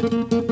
Thank you.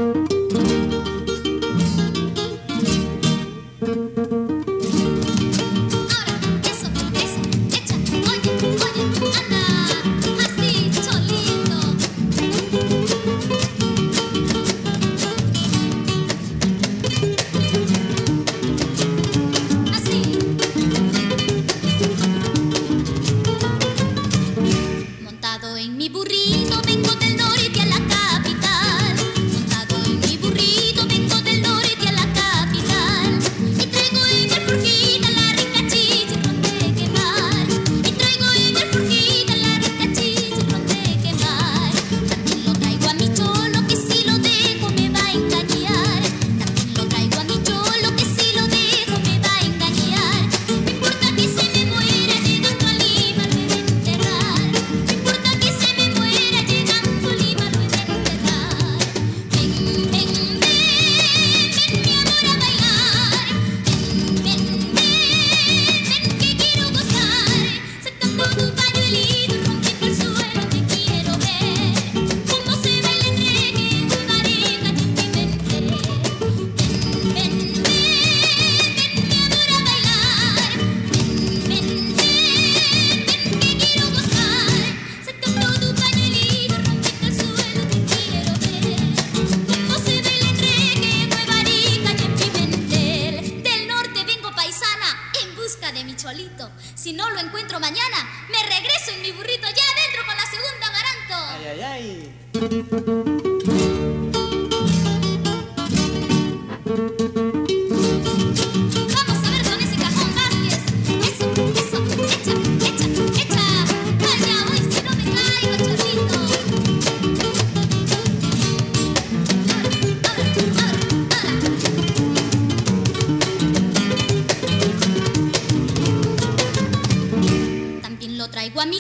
چولی تو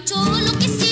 چورس